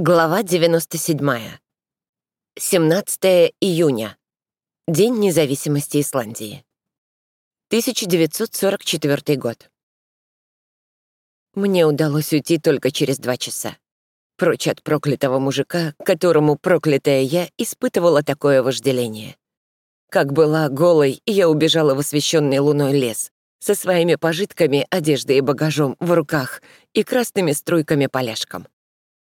Глава 97. 17 июня. День независимости Исландии. 1944 год. Мне удалось уйти только через два часа. Прочь от проклятого мужика, которому проклятая я испытывала такое вожделение. Как была голой, я убежала в освещенный луной лес со своими пожитками, одеждой и багажом в руках и красными струйками поляшком.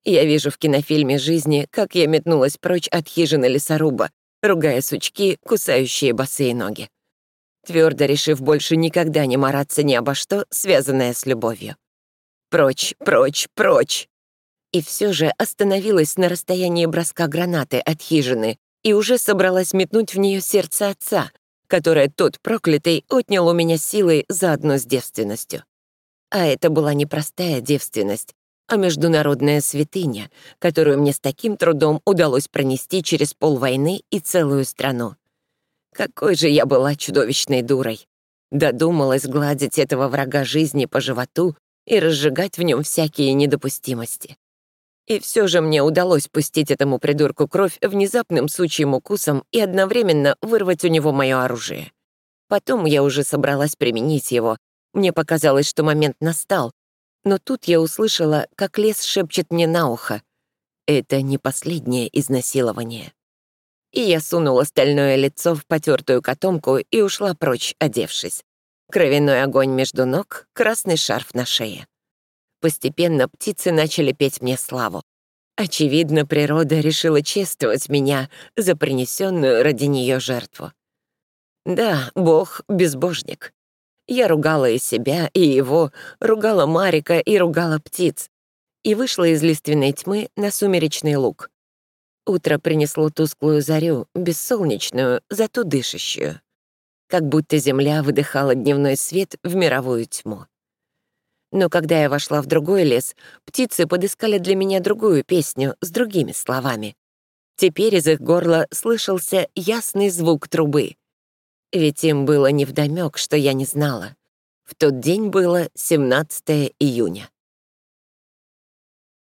Я вижу в кинофильме жизни, как я метнулась прочь от хижины лесоруба, ругая сучки, кусающие босые ноги. Твердо решив больше никогда не мараться ни обо что, связанное с любовью. Прочь, прочь, прочь! И все же остановилась на расстоянии броска гранаты от хижины и уже собралась метнуть в нее сердце отца, которое тот проклятый отнял у меня силой заодно с девственностью. А это была непростая девственность, а международная святыня, которую мне с таким трудом удалось пронести через полвойны и целую страну. Какой же я была чудовищной дурой. Додумалась гладить этого врага жизни по животу и разжигать в нем всякие недопустимости. И все же мне удалось пустить этому придурку кровь внезапным сучьим укусом и одновременно вырвать у него мое оружие. Потом я уже собралась применить его. Мне показалось, что момент настал, но тут я услышала, как лес шепчет мне на ухо. Это не последнее изнасилование. И я сунула стальное лицо в потертую котомку и ушла прочь, одевшись. Кровяной огонь между ног, красный шарф на шее. Постепенно птицы начали петь мне славу. Очевидно, природа решила чествовать меня за принесенную ради нее жертву. Да, Бог — безбожник. Я ругала и себя, и его, ругала Марика и ругала птиц. И вышла из лиственной тьмы на сумеречный луг. Утро принесло тусклую зарю, бессолнечную, зато дышащую. Как будто земля выдыхала дневной свет в мировую тьму. Но когда я вошла в другой лес, птицы подыскали для меня другую песню с другими словами. Теперь из их горла слышался ясный звук трубы — ведь им было невдомёк, что я не знала. В тот день было 17 июня.